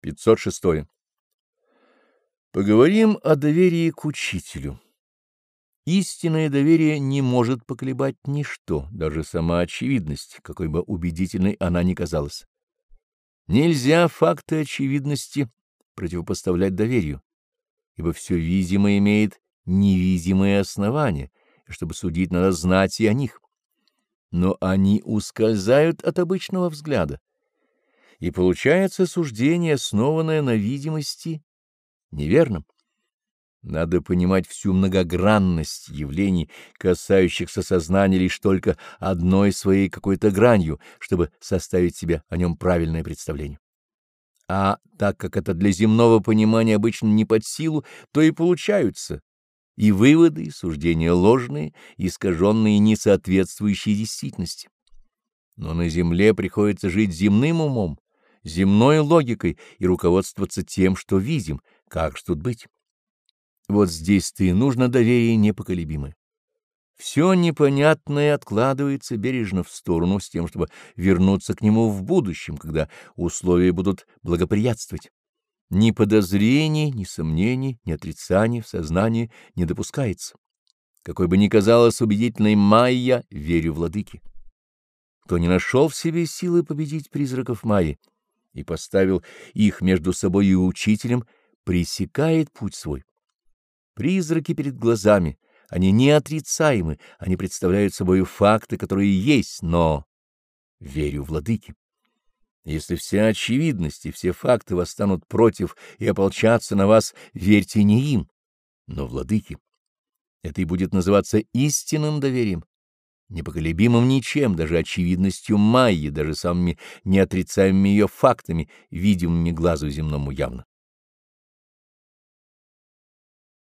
506. Поговорим о доверии к учителю. Истинное доверие не может поколебать ничто, даже сама очевидность, какой бы убедительной она ни казалась. Нельзя факты очевидности противопоставлять доверию, ибо все видимое имеет невидимые основания, и чтобы судить, надо знать и о них. Но они ускользают от обычного взгляда и получается суждение, основанное на видимости, неверным. Надо понимать всю многогранность явлений, касающихся сознания лишь только одной своей какой-то гранью, чтобы составить себе о нем правильное представление. А так как это для земного понимания обычно не под силу, то и получаются и выводы, и суждения ложные, искаженные, не соответствующие действительности. Но на земле приходится жить земным умом, земной логикой и руководствоваться тем, что видим, как ж тут быть. Вот здесь-то и нужно доверие непоколебимое. Все непонятное откладывается бережно в сторону с тем, чтобы вернуться к нему в будущем, когда условия будут благоприятствовать. Ни подозрений, ни сомнений, ни отрицаний в сознании не допускается. Какой бы ни казалось убедительной Майя, верю владыке. Кто не нашел в себе силы победить призраков Майи, и поставил их между собой и учителем, пресекает путь свой. Призраки перед глазами, они неотрицаемы, они представляют собой факты, которые есть, но верю владыке. Если вся очевидность и все факты восстанут против и ополчатся на вас, верьте не им, но владыке. Это и будет называться истинным доверием непоколебимым ничем, даже очевидностью Майи, даже самыми неотрицаемыми ее фактами, видимыми глазу земному явно.